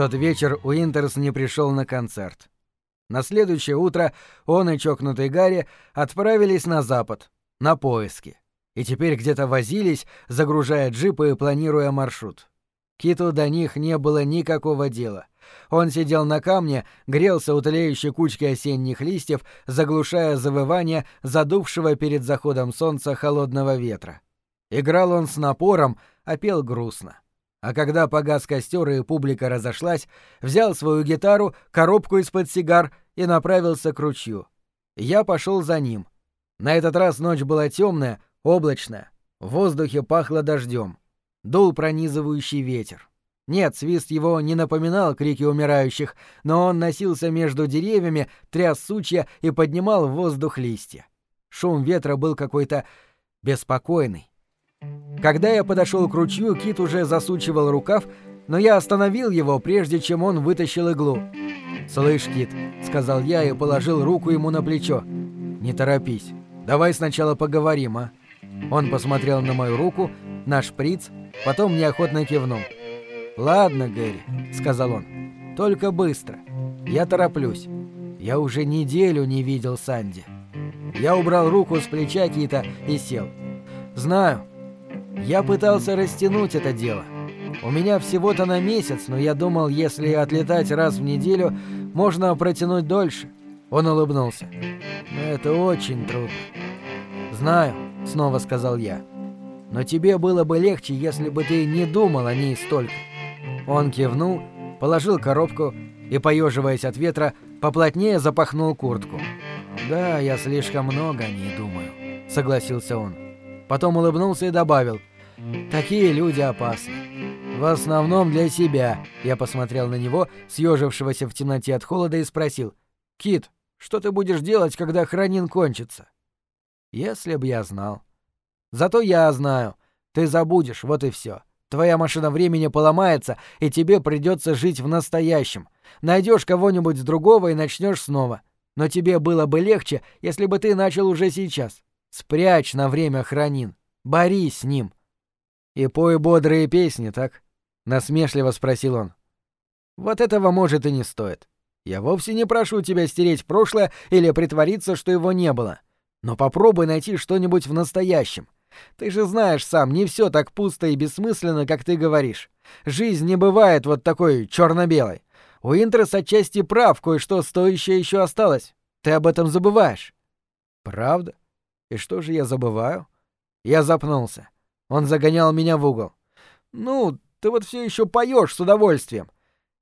тот вечер Уинтерс не пришел на концерт. На следующее утро он и чокнутый Гарри отправились на запад, на поиски. И теперь где-то возились, загружая джипы и планируя маршрут. Киту до них не было никакого дела. Он сидел на камне, грелся у тлеющей кучки осенних листьев, заглушая завывание задувшего перед заходом солнца холодного ветра. Играл он с напором, а пел грустно. А когда погас костер и публика разошлась, взял свою гитару, коробку из-под сигар и направился к ручью. Я пошел за ним. На этот раз ночь была темная, облачная. В воздухе пахло дождем. Дул пронизывающий ветер. Нет, свист его не напоминал крики умирающих, но он носился между деревьями, тряс сучья и поднимал в воздух листья. Шум ветра был какой-то беспокойный. Когда я подошел к ручью, Кит уже засучивал рукав, но я остановил его, прежде чем он вытащил иглу. «Слышь, Кит», — сказал я и положил руку ему на плечо. «Не торопись. Давай сначала поговорим, а?» Он посмотрел на мою руку, на шприц, потом неохотно кивнул. «Ладно, Гэри», — сказал он. «Только быстро. Я тороплюсь. Я уже неделю не видел Санди». Я убрал руку с плеча Кита и сел. «Знаю, я пытался растянуть это дело. У меня всего-то на месяц, но я думал, если отлетать раз в неделю, можно протянуть дольше. Он улыбнулся. Но это очень трудно. Знаю, снова сказал я. Но тебе было бы легче, если бы ты не думал о ней столько. Он кивнул, положил коробку и, поеживаясь от ветра, поплотнее запахнул куртку. «Да, я слишком много о ней думаю», — согласился он. Потом улыбнулся и добавил. «Такие люди опасны. В основном для себя». Я посмотрел на него, съежившегося в темноте от холода, и спросил. «Кит, что ты будешь делать, когда хранин кончится?» «Если б я знал». «Зато я знаю. Ты забудешь, вот и все. Твоя машина времени поломается, и тебе придется жить в настоящем. Найдешь кого-нибудь другого и начнешь снова. Но тебе было бы легче, если бы ты начал уже сейчас. Спрячь на время хранин. Борись с ним. И пой бодрые песни, так? Насмешливо спросил он. Вот этого может и не стоит. Я вовсе не прошу тебя стереть прошлое или притвориться, что его не было. Но попробуй найти что-нибудь в настоящем. Ты же знаешь сам, не все так пусто и бессмысленно, как ты говоришь. Жизнь не бывает вот такой черно-белой. У Интрес отчасти прав, кое-что стоящее еще осталось. Ты об этом забываешь. Правда? И что же я забываю? Я запнулся. Он загонял меня в угол. Ну, ты вот все еще поешь с удовольствием.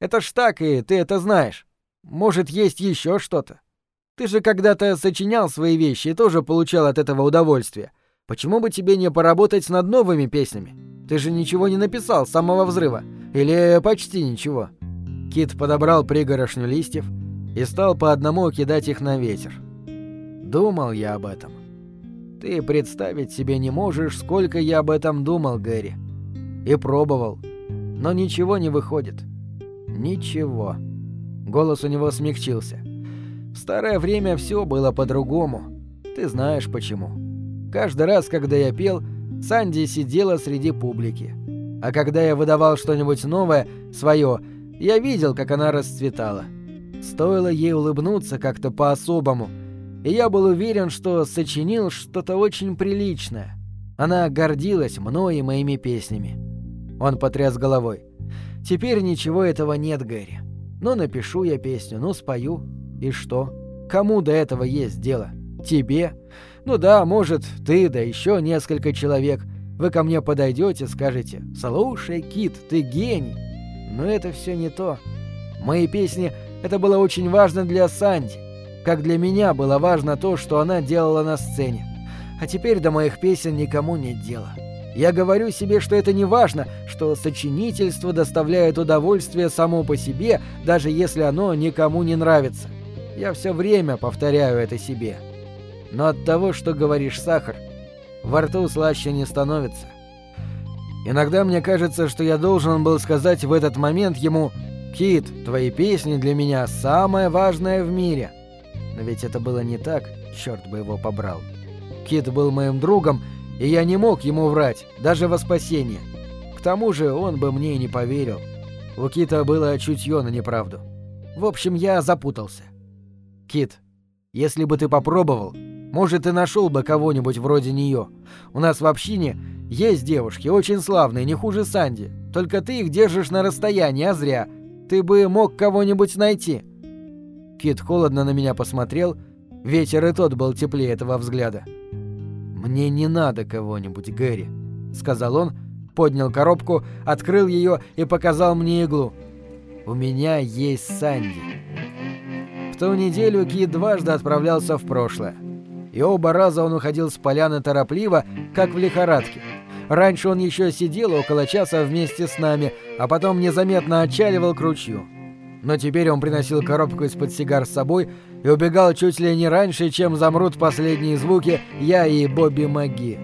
Это ж так, и ты это знаешь. Может, есть еще что-то? Ты же когда-то сочинял свои вещи и тоже получал от этого удовольствие. Почему бы тебе не поработать над новыми песнями? Ты же ничего не написал с самого взрыва. Или почти ничего. Кит подобрал пригорошню листьев и стал по одному кидать их на ветер. Думал я об этом. Ты представить себе не можешь, сколько я об этом думал, Гэри. И пробовал. Но ничего не выходит. Ничего. Голос у него смягчился. В старое время все было по-другому. Ты знаешь почему. Каждый раз, когда я пел, Санди сидела среди публики. А когда я выдавал что-нибудь новое, свое, я видел, как она расцветала. Стоило ей улыбнуться как-то по-особому — и я был уверен, что сочинил что-то очень приличное. Она гордилась мной и моими песнями. Он потряс головой. «Теперь ничего этого нет, Гэри. Ну, напишу я песню, ну, спою. И что? Кому до этого есть дело? Тебе? Ну да, может, ты, да еще несколько человек. Вы ко мне подойдете, скажете, «Слушай, Кит, ты гений». Но это все не то. Мои песни — это было очень важно для Санди как для меня было важно то, что она делала на сцене. А теперь до моих песен никому нет дела. Я говорю себе, что это не важно, что сочинительство доставляет удовольствие само по себе, даже если оно никому не нравится. Я все время повторяю это себе. Но от того, что говоришь сахар, во рту слаще не становится. Иногда мне кажется, что я должен был сказать в этот момент ему «Кит, твои песни для меня самое важное в мире». Но ведь это было не так, черт бы его побрал. Кит был моим другом, и я не мог ему врать, даже во спасение. К тому же он бы мне не поверил. У Кита было чутье на неправду. В общем, я запутался. Кит, если бы ты попробовал, может, и нашел бы кого-нибудь вроде нее. У нас в общине есть девушки, очень славные, не хуже Санди. Только ты их держишь на расстоянии, а зря. Ты бы мог кого-нибудь найти. Кит холодно на меня посмотрел. Ветер и тот был теплее этого взгляда. «Мне не надо кого-нибудь, Гэри», — сказал он, поднял коробку, открыл ее и показал мне иглу. «У меня есть Санди». В ту неделю Кит дважды отправлялся в прошлое. И оба раза он уходил с поляны торопливо, как в лихорадке. Раньше он еще сидел около часа вместе с нами, а потом незаметно отчаливал к ручью. Но теперь он приносил коробку из-под сигар с собой и убегал чуть ли не раньше, чем замрут последние звуки «Я и Бобби Маги».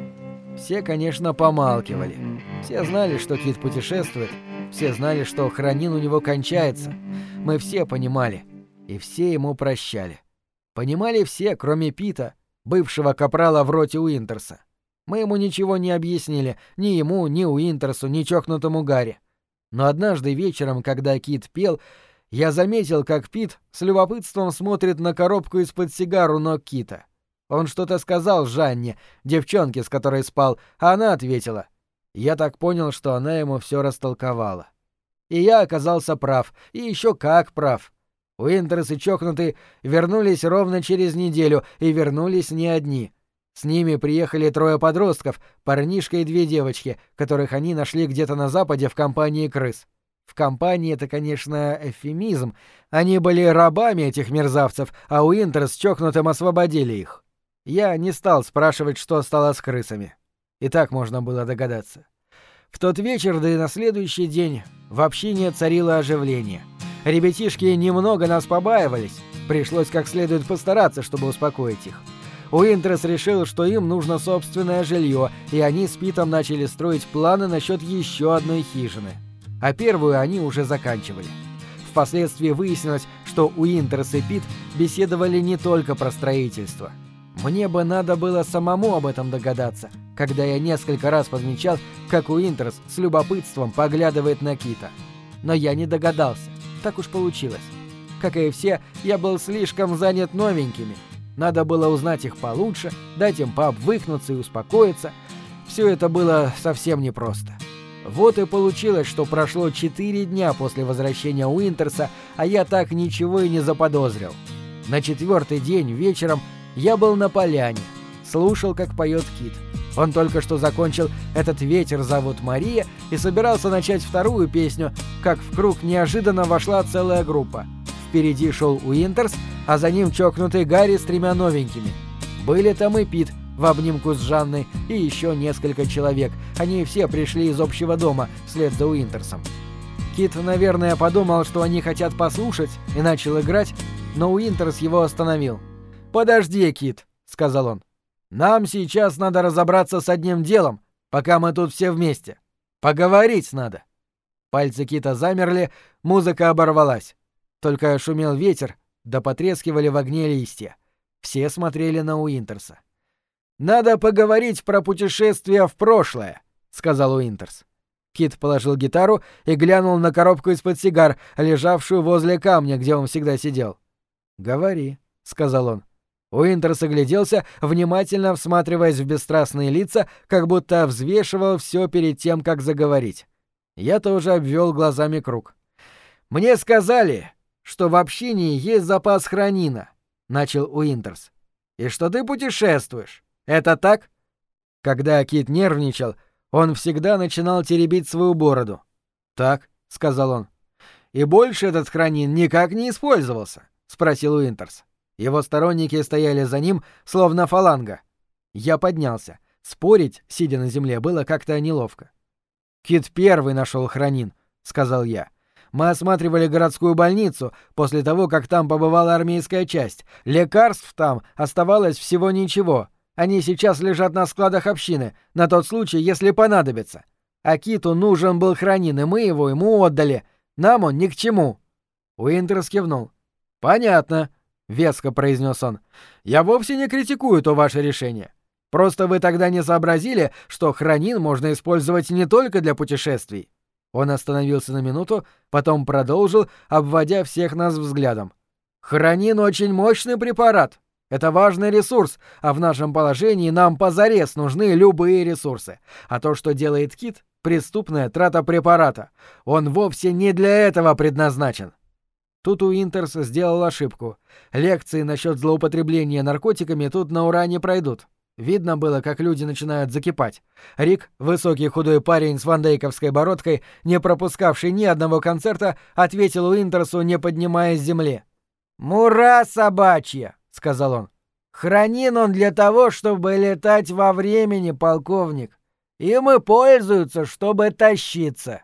Все, конечно, помалкивали. Все знали, что Кит путешествует. Все знали, что хранин у него кончается. Мы все понимали. И все ему прощали. Понимали все, кроме Пита, бывшего капрала в роте Уинтерса. Мы ему ничего не объяснили, ни ему, ни Уинтерсу, ни чокнутому Гарри. Но однажды вечером, когда Кит пел, я заметил, как Пит с любопытством смотрит на коробку из-под сигару ног Кита. Он что-то сказал Жанне, девчонке, с которой спал, а она ответила. Я так понял, что она ему все растолковала. И я оказался прав, и еще как прав. Уинтерс и чокнутый вернулись ровно через неделю, и вернулись не одни. С ними приехали трое подростков, парнишка и две девочки, которых они нашли где-то на западе в компании крыс. В компании это, конечно, эвфемизм. Они были рабами этих мерзавцев, а Уинтерс с чокнутым освободили их. Я не стал спрашивать, что стало с крысами. И так можно было догадаться. В тот вечер, да и на следующий день, в общине царило оживление — Ребятишки немного нас побаивались. Пришлось как следует постараться, чтобы успокоить их. Уинтерс решил, что им нужно собственное жилье, и они с Питом начали строить планы насчет еще одной хижины. А первую они уже заканчивали. Впоследствии выяснилось, что Уинтерс и Пит беседовали не только про строительство. Мне бы надо было самому об этом догадаться, когда я несколько раз подмечал, как Уинтерс с любопытством поглядывает на Кита. Но я не догадался так уж получилось. Как и все, я был слишком занят новенькими. Надо было узнать их получше, дать им пообвыкнуться и успокоиться. Все это было совсем непросто. Вот и получилось, что прошло четыре дня после возвращения Уинтерса, а я так ничего и не заподозрил. На четвертый день вечером я был на поляне, слушал, как поет Кит. Он только что закончил «Этот ветер зовут Мария» и собирался начать вторую песню, как в круг неожиданно вошла целая группа. Впереди шел Уинтерс, а за ним чокнутый Гарри с тремя новенькими. Были там и Пит в обнимку с Жанной и еще несколько человек. Они все пришли из общего дома вслед за Уинтерсом. Кит, наверное, подумал, что они хотят послушать, и начал играть, но Уинтерс его остановил. «Подожди, Кит», — сказал он. Нам сейчас надо разобраться с одним делом, пока мы тут все вместе. Поговорить надо. Пальцы Кита замерли, музыка оборвалась. Только шумел ветер, да потрескивали в огне листья. Все смотрели на Уинтерса. «Надо поговорить про путешествие в прошлое», — сказал Уинтерс. Кит положил гитару и глянул на коробку из-под сигар, лежавшую возле камня, где он всегда сидел. «Говори», — сказал он. Уинтерс огляделся, внимательно всматриваясь в бесстрастные лица, как будто взвешивал все перед тем, как заговорить. Я тоже обвел глазами круг. «Мне сказали, что в общине есть запас хранина», — начал Уинтерс. «И что ты путешествуешь. Это так?» Когда Кит нервничал, он всегда начинал теребить свою бороду. «Так», — сказал он. «И больше этот хранин никак не использовался?» — спросил Уинтерс. Его сторонники стояли за ним, словно фаланга. Я поднялся. Спорить, сидя на земле, было как-то неловко. «Кит первый нашел хранин», — сказал я. «Мы осматривали городскую больницу после того, как там побывала армейская часть. Лекарств там оставалось всего ничего. Они сейчас лежат на складах общины, на тот случай, если понадобится. А Киту нужен был хранин, и мы его ему отдали. Нам он ни к чему». Уинтерс кивнул. «Понятно», — веско произнес он. «Я вовсе не критикую то ваше решение. Просто вы тогда не сообразили, что хранин можно использовать не только для путешествий». Он остановился на минуту, потом продолжил, обводя всех нас взглядом. «Хранин очень мощный препарат. Это важный ресурс, а в нашем положении нам позарез нужны любые ресурсы. А то, что делает кит — преступная трата препарата. Он вовсе не для этого предназначен». Тут Уинтерс сделал ошибку. Лекции насчет злоупотребления наркотиками тут на ура не пройдут. Видно было, как люди начинают закипать. Рик, высокий худой парень с вандейковской бородкой, не пропускавший ни одного концерта, ответил Уинтерсу, не поднимаясь с земли. «Мура собачья!» — сказал он. «Хранин он для того, чтобы летать во времени, полковник. Им и пользуются, чтобы тащиться».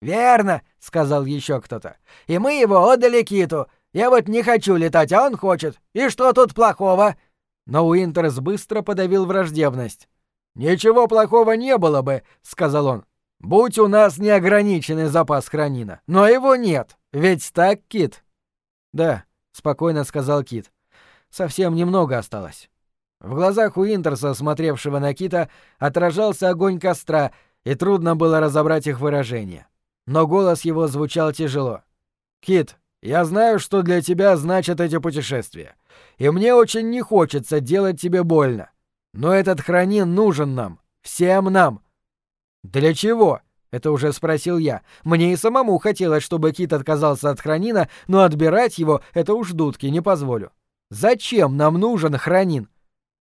«Верно», — сказал еще кто-то. «И мы его отдали Киту. Я вот не хочу летать, а он хочет. И что тут плохого?» Но Уинтерс быстро подавил враждебность. «Ничего плохого не было бы», — сказал он. «Будь у нас неограниченный запас хранина. Но его нет. Ведь так, Кит?» «Да», — спокойно сказал Кит. «Совсем немного осталось». В глазах Уинтерса, смотревшего на Кита, отражался огонь костра, и трудно было разобрать их выражение. Но голос его звучал тяжело. «Кит, я знаю, что для тебя значат эти путешествия и мне очень не хочется делать тебе больно. Но этот хранин нужен нам, всем нам. Для чего? Это уже спросил я. Мне и самому хотелось, чтобы Кит отказался от хранина, но отбирать его — это уж дудки, не позволю. Зачем нам нужен хранин?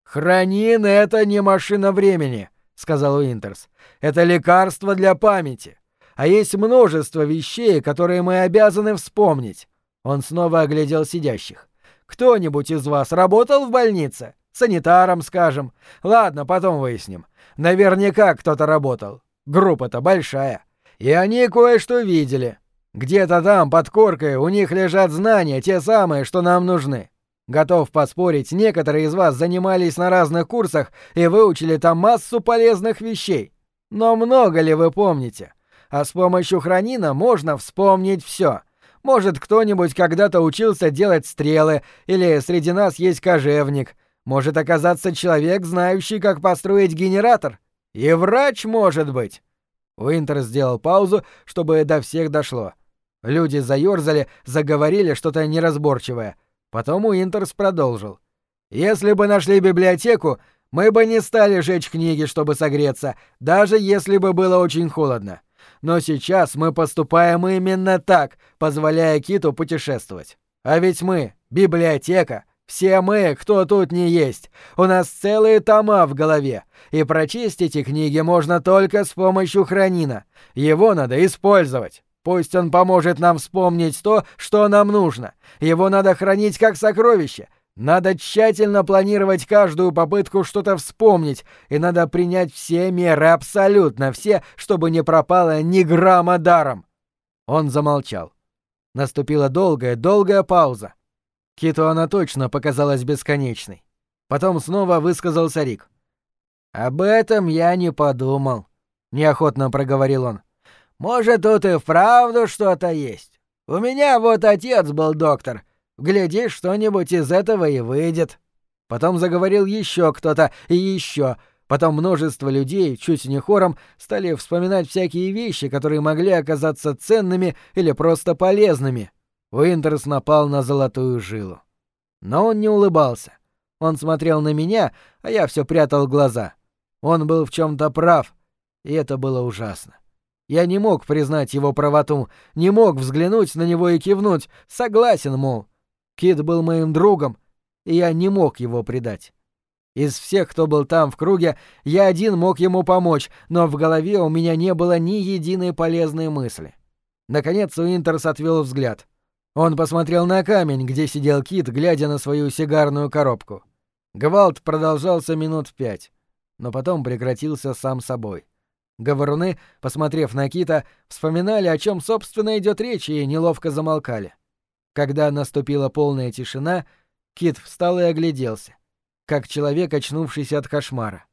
Хранин — это не машина времени, — сказал Уинтерс. Это лекарство для памяти. А есть множество вещей, которые мы обязаны вспомнить. Он снова оглядел сидящих. Кто-нибудь из вас работал в больнице? Санитаром, скажем. Ладно, потом выясним. Наверняка кто-то работал. Группа-то большая. И они кое-что видели. Где-то там, под коркой, у них лежат знания, те самые, что нам нужны. Готов поспорить, некоторые из вас занимались на разных курсах и выучили там массу полезных вещей. Но много ли вы помните? А с помощью хранина можно вспомнить все. Может, кто-нибудь когда-то учился делать стрелы, или среди нас есть кожевник. Может оказаться человек, знающий, как построить генератор. И врач, может быть. Уинтер сделал паузу, чтобы до всех дошло. Люди заёрзали, заговорили что-то неразборчивое. Потом Уинтерс продолжил. «Если бы нашли библиотеку, мы бы не стали жечь книги, чтобы согреться, даже если бы было очень холодно. Но сейчас мы поступаем именно так, позволяя Киту путешествовать. А ведь мы — библиотека. Все мы, кто тут не есть. У нас целые тома в голове. И прочесть эти книги можно только с помощью хранина. Его надо использовать. Пусть он поможет нам вспомнить то, что нам нужно. Его надо хранить как сокровище — надо тщательно планировать каждую попытку что-то вспомнить, и надо принять все меры, абсолютно все, чтобы не пропало ни грамма даром. Он замолчал. Наступила долгая, долгая пауза. Киту она точно показалась бесконечной. Потом снова высказался Рик. «Об этом я не подумал», — неохотно проговорил он. «Может, тут и вправду что-то есть. У меня вот отец был доктор, Глядишь, что-нибудь из этого и выйдет. Потом заговорил еще кто-то и еще. Потом множество людей, чуть не хором, стали вспоминать всякие вещи, которые могли оказаться ценными или просто полезными. Уинтерс напал на золотую жилу. Но он не улыбался. Он смотрел на меня, а я все прятал глаза. Он был в чем-то прав, и это было ужасно. Я не мог признать его правоту, не мог взглянуть на него и кивнуть, согласен, мол. Кит был моим другом, и я не мог его предать. Из всех, кто был там в круге, я один мог ему помочь, но в голове у меня не было ни единой полезной мысли. Наконец Уинтерс отвел взгляд. Он посмотрел на камень, где сидел Кит, глядя на свою сигарную коробку. Гвалт продолжался минут пять, но потом прекратился сам собой. Говоруны, посмотрев на Кита, вспоминали, о чем собственно идет речь, и неловко замолкали. Когда наступила полная тишина, Кит встал и огляделся, как человек, очнувшийся от кошмара.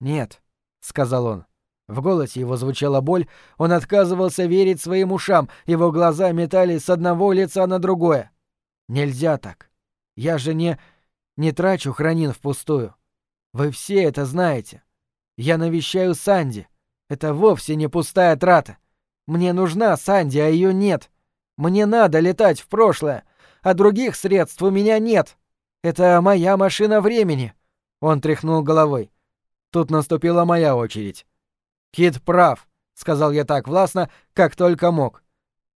«Нет», — сказал он. В голосе его звучала боль, он отказывался верить своим ушам, его глаза метались с одного лица на другое. «Нельзя так. Я же не... не трачу хранин впустую. Вы все это знаете. Я навещаю Санди. Это вовсе не пустая трата. Мне нужна Санди, а ее нет. Мне надо летать в прошлое, а других средств у меня нет. Это моя машина времени. Он тряхнул головой. Тут наступила моя очередь. Кит прав, сказал я так властно, как только мог.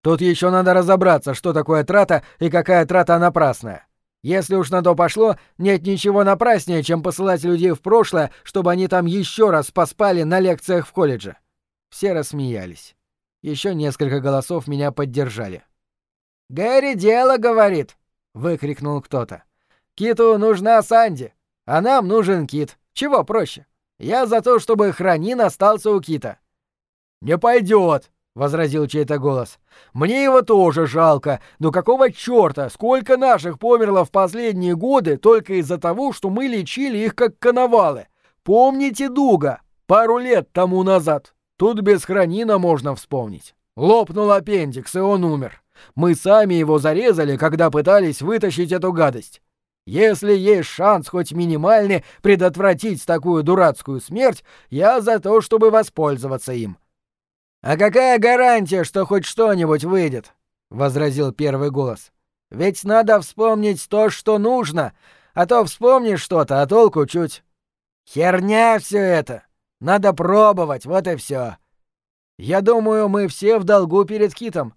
Тут еще надо разобраться, что такое трата и какая трата напрасная. Если уж на то пошло, нет ничего напраснее, чем посылать людей в прошлое, чтобы они там еще раз поспали на лекциях в колледже. Все рассмеялись. Еще несколько голосов меня поддержали. «Гэри дело говорит!» — выкрикнул кто-то. «Киту нужна Санди, а нам нужен Кит. Чего проще? Я за то, чтобы Хранин остался у Кита». «Не пойдет!» — возразил чей-то голос. «Мне его тоже жалко, но какого чёрта, сколько наших померло в последние годы только из-за того, что мы лечили их как коновалы? Помните Дуга? Пару лет тому назад. Тут без хранина можно вспомнить. Лопнул аппендикс, и он умер. Мы сами его зарезали, когда пытались вытащить эту гадость. Если есть шанс хоть минимальный предотвратить такую дурацкую смерть, я за то, чтобы воспользоваться им. «А какая гарантия, что хоть что-нибудь выйдет?» — возразил первый голос. «Ведь надо вспомнить то, что нужно, а то вспомнишь что-то, а толку чуть. Херня все это. Надо пробовать, вот и все. Я думаю, мы все в долгу перед Китом.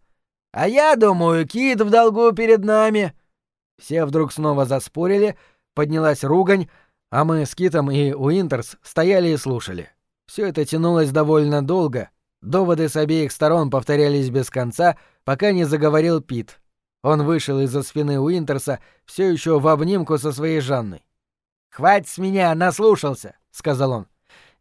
А я думаю, Кит в долгу перед нами». Все вдруг снова заспорили, поднялась ругань, а мы с Китом и Уинтерс стояли и слушали. Все это тянулось довольно долго, Доводы с обеих сторон повторялись без конца, пока не заговорил Пит. Он вышел из-за спины Уинтерса все еще в обнимку со своей Жанной. «Хватит с меня, наслушался», — сказал он.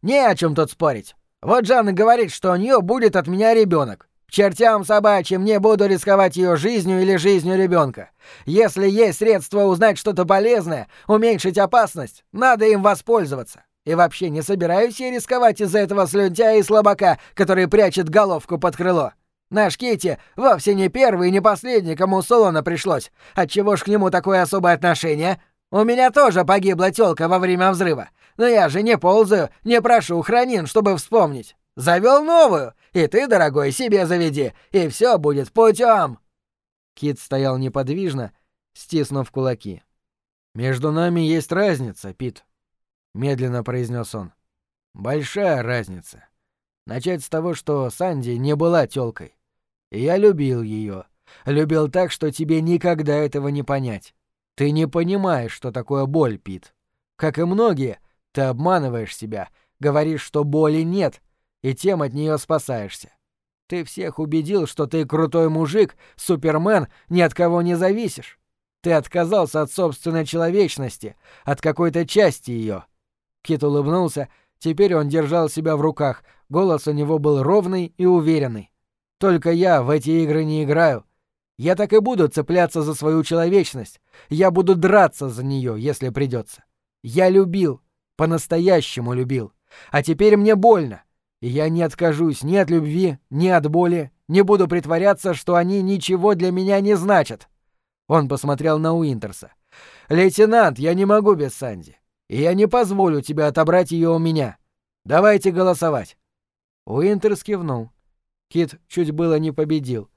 «Не о чем тут спорить. Вот Жанна говорит, что у нее будет от меня ребенок. Чертям собачьим не буду рисковать ее жизнью или жизнью ребенка. Если есть средства узнать что-то полезное, уменьшить опасность, надо им воспользоваться. И вообще не собираюсь я рисковать из-за этого слюнтя и слабака, который прячет головку под крыло. Наш Кити вовсе не первый и не последний, кому Солона пришлось. Отчего ж к нему такое особое отношение? У меня тоже погибла тёлка во время взрыва. Но я же не ползаю, не прошу хранин, чтобы вспомнить. Завел новую, и ты, дорогой, себе заведи, и все будет путем. Кит стоял неподвижно, стиснув кулаки. «Между нами есть разница, Пит», медленно произнес он. Большая разница. Начать с того, что Санди не была тёлкой. И я любил её. Любил так, что тебе никогда этого не понять. Ты не понимаешь, что такое боль, Пит. Как и многие, ты обманываешь себя, говоришь, что боли нет, и тем от неё спасаешься. Ты всех убедил, что ты крутой мужик, супермен, ни от кого не зависишь. Ты отказался от собственной человечности, от какой-то части её. Кит улыбнулся. Теперь он держал себя в руках. Голос у него был ровный и уверенный. «Только я в эти игры не играю. Я так и буду цепляться за свою человечность. Я буду драться за нее, если придется. Я любил. По-настоящему любил. А теперь мне больно. И я не откажусь ни от любви, ни от боли. Не буду притворяться, что они ничего для меня не значат». Он посмотрел на Уинтерса. «Лейтенант, я не могу без Санди и я не позволю тебе отобрать ее у меня. Давайте голосовать». Уинтерс кивнул. Кит чуть было не победил.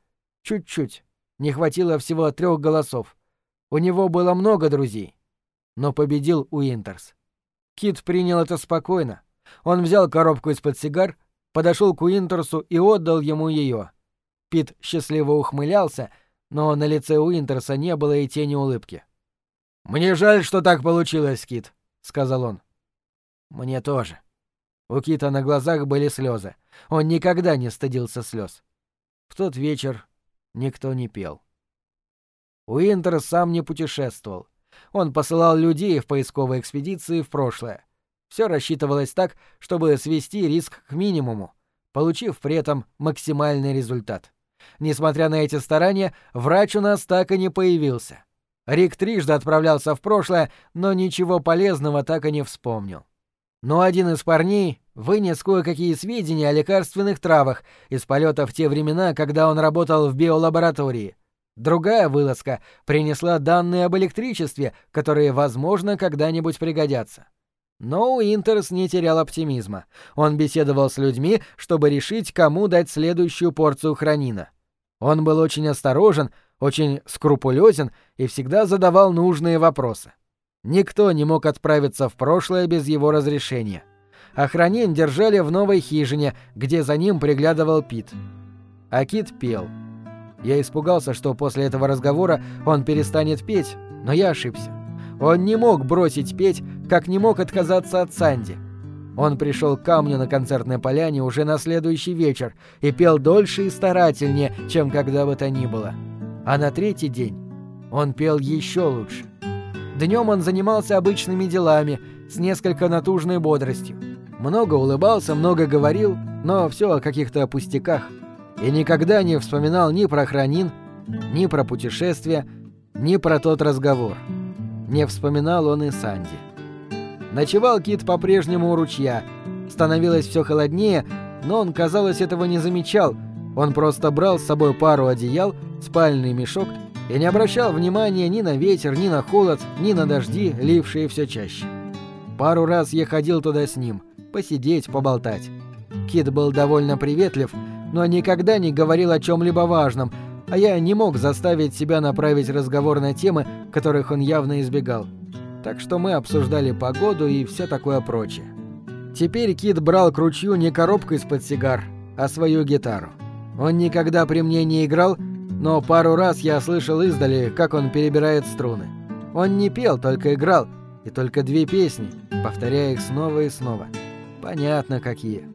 Чуть-чуть. Не хватило всего трех голосов. У него было много друзей. Но победил Уинтерс. Кит принял это спокойно. Он взял коробку из-под сигар, подошел к Уинтерсу и отдал ему ее. Пит счастливо ухмылялся, но на лице Уинтерса не было и тени улыбки. «Мне жаль, что так получилось, Кит сказал он. Мне тоже. У Кита на глазах были слезы. Он никогда не стыдился слез. В тот вечер никто не пел. Уинтер сам не путешествовал. Он посылал людей в поисковые экспедиции в прошлое. Все рассчитывалось так, чтобы свести риск к минимуму, получив при этом максимальный результат. Несмотря на эти старания, врач у нас так и не появился. Рик трижды отправлялся в прошлое, но ничего полезного так и не вспомнил. Но один из парней вынес кое-какие сведения о лекарственных травах из полета в те времена, когда он работал в биолаборатории. Другая вылазка принесла данные об электричестве, которые, возможно, когда-нибудь пригодятся. Но Уинтерс не терял оптимизма. Он беседовал с людьми, чтобы решить, кому дать следующую порцию хранина. Он был очень осторожен, очень скрупулезен и всегда задавал нужные вопросы. Никто не мог отправиться в прошлое без его разрешения. Хранин держали в новой хижине, где за ним приглядывал Пит. А Кит пел. Я испугался, что после этого разговора он перестанет петь, но я ошибся. Он не мог бросить петь, как не мог отказаться от Санди. Он пришел к камню на концертной поляне уже на следующий вечер и пел дольше и старательнее, чем когда бы то ни было. А на третий день он пел еще лучше. Днем он занимался обычными делами, с несколько натужной бодростью. Много улыбался, много говорил, но все о каких-то пустяках. И никогда не вспоминал ни про хранин, ни про путешествия, ни про тот разговор. Не вспоминал он и Санди. Ночевал Кит по-прежнему у ручья. Становилось все холоднее, но он, казалось, этого не замечал. Он просто брал с собой пару одеял, спальный мешок и не обращал внимания ни на ветер, ни на холод, ни на дожди, лившие все чаще. Пару раз я ходил туда с ним, посидеть, поболтать. Кит был довольно приветлив, но никогда не говорил о чем-либо важном, а я не мог заставить себя направить разговор на темы, которых он явно избегал. Так что мы обсуждали погоду и все такое прочее. Теперь Кит брал к ручью не коробку из-под сигар, а свою гитару. Он никогда при мне не играл, но пару раз я слышал издали, как он перебирает струны. Он не пел, только играл, и только две песни, повторяя их снова и снова. Понятно, какие.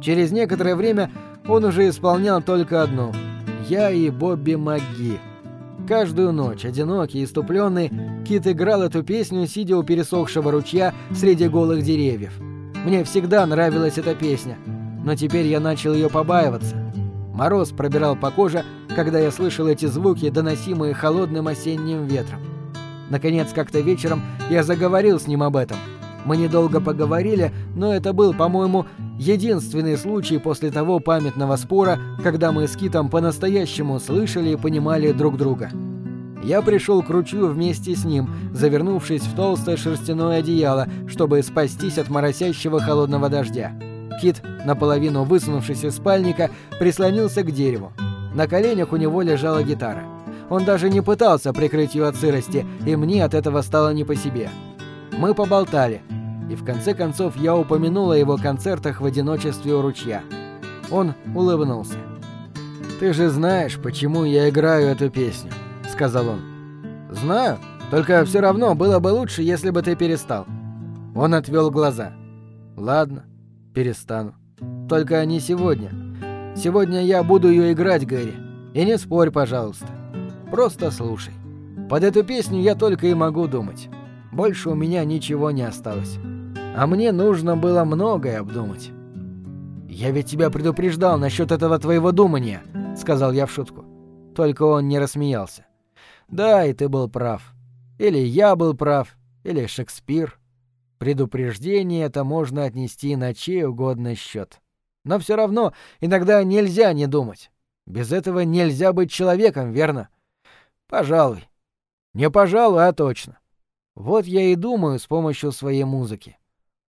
Через некоторое время он уже исполнял только одну — я и Бобби МакГи. Каждую ночь, одинокий, иступленный, Кит играл эту песню, сидя у пересохшего ручья среди голых деревьев. Мне всегда нравилась эта песня, но теперь я начал ее побаиваться. Мороз пробирал по коже, когда я слышал эти звуки, доносимые холодным осенним ветром. Наконец, как-то вечером я заговорил с ним об этом — мы недолго поговорили, но это был, по-моему, единственный случай после того памятного спора, когда мы с Китом по-настоящему слышали и понимали друг друга. Я пришел к ручью вместе с ним, завернувшись в толстое шерстяное одеяло, чтобы спастись от моросящего холодного дождя. Кит, наполовину высунувшись из спальника, прислонился к дереву. На коленях у него лежала гитара. Он даже не пытался прикрыть ее от сырости, и мне от этого стало не по себе. Мы поболтали, и в конце концов я упомянул о его концертах в одиночестве у ручья. Он улыбнулся. «Ты же знаешь, почему я играю эту песню», — сказал он. «Знаю, только все равно было бы лучше, если бы ты перестал». Он отвел глаза. «Ладно, перестану. Только не сегодня. Сегодня я буду ее играть, Гэри. И не спорь, пожалуйста. Просто слушай. Под эту песню я только и могу думать». Больше у меня ничего не осталось. А мне нужно было многое обдумать. «Я ведь тебя предупреждал насчет этого твоего думания», — сказал я в шутку. Только он не рассмеялся. «Да, и ты был прав. Или я был прав, или Шекспир. Предупреждение это можно отнести на чей угодно счет. Но все равно иногда нельзя не думать. Без этого нельзя быть человеком, верно? Пожалуй. Не пожалуй, а точно. Вот я и думаю с помощью своей музыки.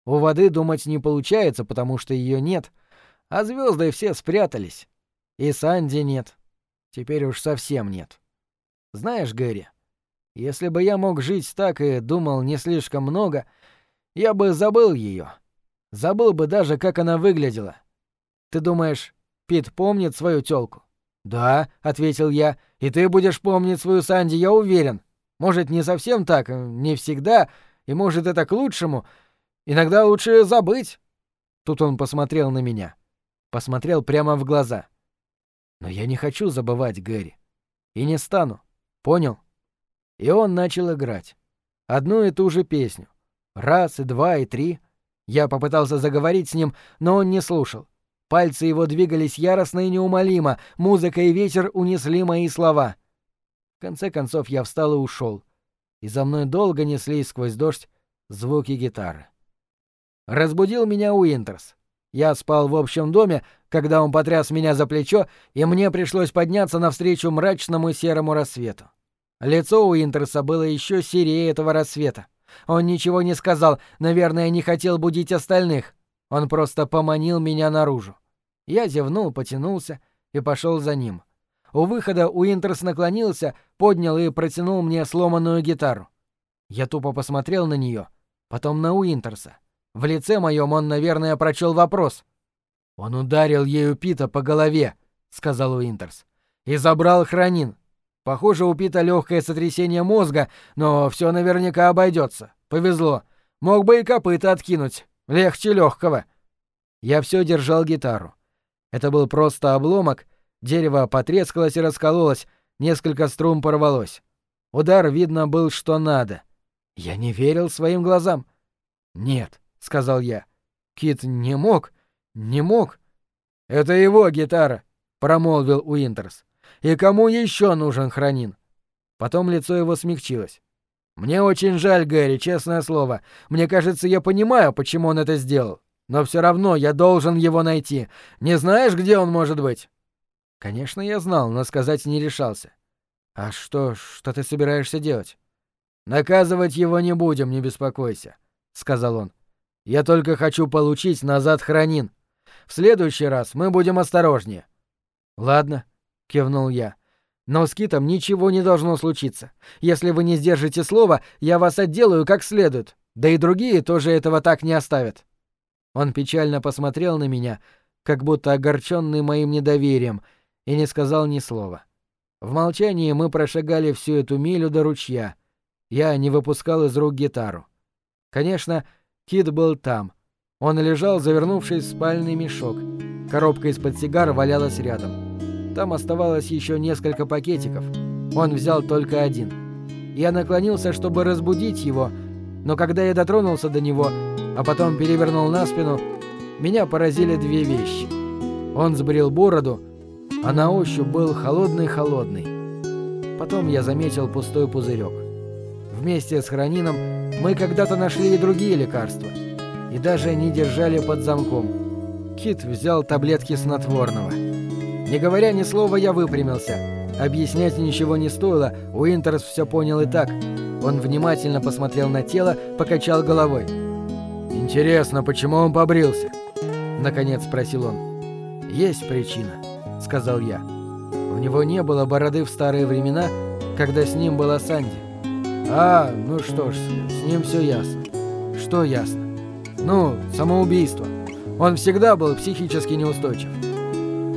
У воды думать не получается, потому что ее нет, а звезды все спрятались. И Санди нет. Теперь уж совсем нет. Знаешь, Гэри, если бы я мог жить так и думал не слишком много, я бы забыл ее. Забыл бы даже, как она выглядела. Ты думаешь, Пит помнит свою тёлку? Да, ответил я, и ты будешь помнить свою Санди, я уверен. Может, не совсем так, не всегда, и может, это к лучшему. Иногда лучше забыть. Тут он посмотрел на меня. Посмотрел прямо в глаза. Но я не хочу забывать Гэри. И не стану. Понял? И он начал играть. Одну и ту же песню. Раз, и два, и три. Я попытался заговорить с ним, но он не слушал. Пальцы его двигались яростно и неумолимо, музыка и ветер унесли мои слова. В конце концов я встал и ушел, и за мной долго неслись сквозь дождь звуки гитары. Разбудил меня Уинтерс. Я спал в общем доме, когда он потряс меня за плечо, и мне пришлось подняться навстречу мрачному серому рассвету. Лицо Уинтерса было еще серее этого рассвета. Он ничего не сказал, наверное, не хотел будить остальных. Он просто поманил меня наружу. Я зевнул, потянулся и пошел за ним. У выхода Уинтерс наклонился, поднял и протянул мне сломанную гитару. Я тупо посмотрел на нее, потом на Уинтерса. В лице моем он, наверное, прочел вопрос. «Он ударил ею Пита по голове», — сказал Уинтерс, — «и забрал хранин. Похоже, у Пита легкое сотрясение мозга, но все наверняка обойдется. Повезло. Мог бы и копыта откинуть. Легче легкого. Я все держал гитару. Это был просто обломок, дерево потрескалось и раскололось, несколько струн порвалось. Удар, видно, был что надо. Я не верил своим глазам. «Нет», — сказал я. «Кит не мог, не мог». «Это его гитара», — промолвил Уинтерс. И кому еще нужен хранин? Потом лицо его смягчилось. Мне очень жаль, Гэри, честное слово. Мне кажется, я понимаю, почему он это сделал. Но все равно я должен его найти. Не знаешь, где он может быть? Конечно, я знал, но сказать не решался. А что, что ты собираешься делать? Наказывать его не будем, не беспокойся, сказал он. Я только хочу получить назад хранин. В следующий раз мы будем осторожнее. Ладно, кивнул я. Но с Китом ничего не должно случиться. Если вы не сдержите слова, я вас отделаю как следует. Да и другие тоже этого так не оставят. Он печально посмотрел на меня, как будто огорченный моим недоверием, и не сказал ни слова. В молчании мы прошагали всю эту милю до ручья. Я не выпускал из рук гитару. Конечно, Кит был там. Он лежал, завернувшись в спальный мешок. Коробка из-под сигар валялась рядом. Там оставалось еще несколько пакетиков. Он взял только один. Я наклонился, чтобы разбудить его, но когда я дотронулся до него, а потом перевернул на спину, меня поразили две вещи. Он сбрил бороду, а на ощупь был холодный-холодный. Потом я заметил пустой пузырек. Вместе с хранином мы когда-то нашли и другие лекарства. И даже не держали под замком. Кит взял таблетки снотворного. Не говоря ни слова, я выпрямился. Объяснять ничего не стоило, Уинтерс все понял и так. Он внимательно посмотрел на тело, покачал головой. «Интересно, почему он побрился?» Наконец спросил он. «Есть причина», — сказал я. «У него не было бороды в старые времена, когда с ним была Санди». «А, ну что ж, с ним все ясно». «Что ясно?» «Ну, самоубийство. Он всегда был психически неустойчив».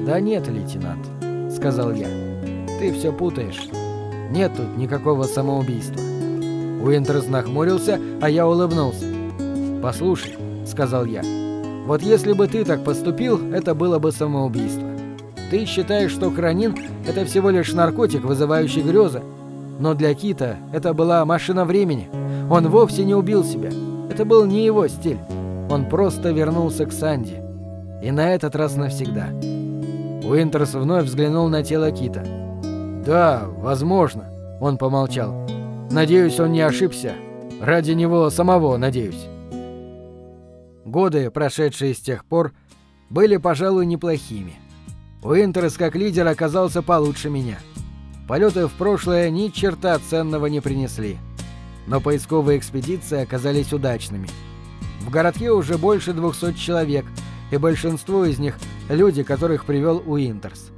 «Да нет, лейтенант», — сказал я. «Ты все путаешь. Нет тут никакого самоубийства». Уинтерс нахмурился, а я улыбнулся. «Послушай», — сказал я, — «вот если бы ты так поступил, это было бы самоубийство. Ты считаешь, что хранин — это всего лишь наркотик, вызывающий грезы. Но для Кита это была машина времени. Он вовсе не убил себя. Это был не его стиль. Он просто вернулся к Санди. И на этот раз навсегда. Уинтерс вновь взглянул на тело Кита. «Да, возможно», — он помолчал. «Надеюсь, он не ошибся. Ради него самого, надеюсь». Годы, прошедшие с тех пор, были, пожалуй, неплохими. Уинтерс как лидер оказался получше меня. Полеты в прошлое ни черта ценного не принесли. Но поисковые экспедиции оказались удачными. В городке уже больше 200 человек — и большинство из них – люди, которых привел Уинтерс.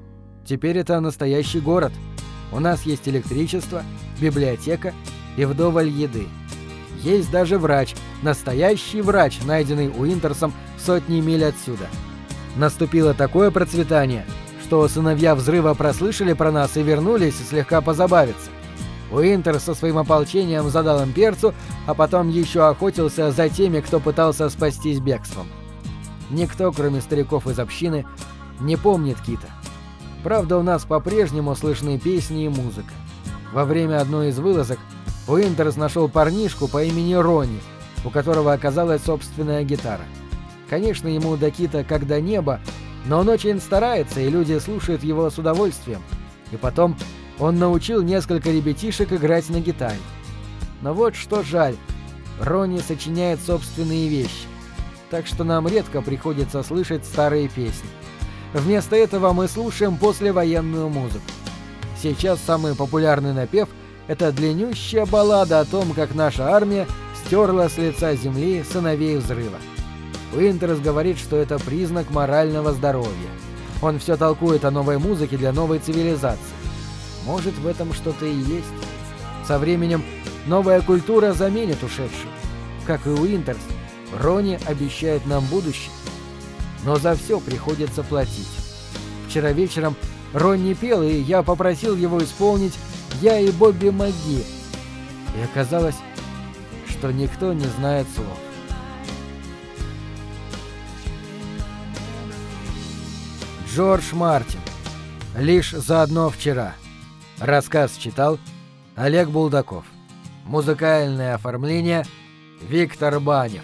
Теперь это настоящий город. У нас есть электричество, библиотека и вдоволь еды. Есть даже врач, настоящий врач, найденный Уинтерсом сотни миль отсюда. Наступило такое процветание, что сыновья взрыва прослышали про нас и вернулись слегка позабавиться. Уинтер со своим ополчением задал им перцу, а потом еще охотился за теми, кто пытался спастись бегством. Никто, кроме стариков из общины, не помнит Кита. Правда, у нас по-прежнему слышны песни и музыка. Во время одной из вылазок Уинтерс нашел парнишку по имени Ронни, у которого оказалась собственная гитара. Конечно, ему до Кита как до неба, но он очень старается, и люди слушают его с удовольствием. И потом он научил несколько ребятишек играть на гитаре. Но вот что жаль, Ронни сочиняет собственные вещи так что нам редко приходится слышать старые песни. Вместо этого мы слушаем послевоенную музыку. Сейчас самый популярный напев – это длиннющая баллада о том, как наша армия стерла с лица земли сыновей взрыва. Уинтерс говорит, что это признак морального здоровья. Он все толкует о новой музыке для новой цивилизации. Может, в этом что-то и есть. Со временем новая культура заменит ушедшую. Как и Уинтерс, Ронни обещает нам будущее. Но за все приходится платить. Вчера вечером Ронни пел, и я попросил его исполнить «Я и Бобби Маги». И оказалось, что никто не знает слов. Джордж Мартин. Лишь заодно вчера. Рассказ читал Олег Булдаков. Музыкальное оформление Виктор Банев.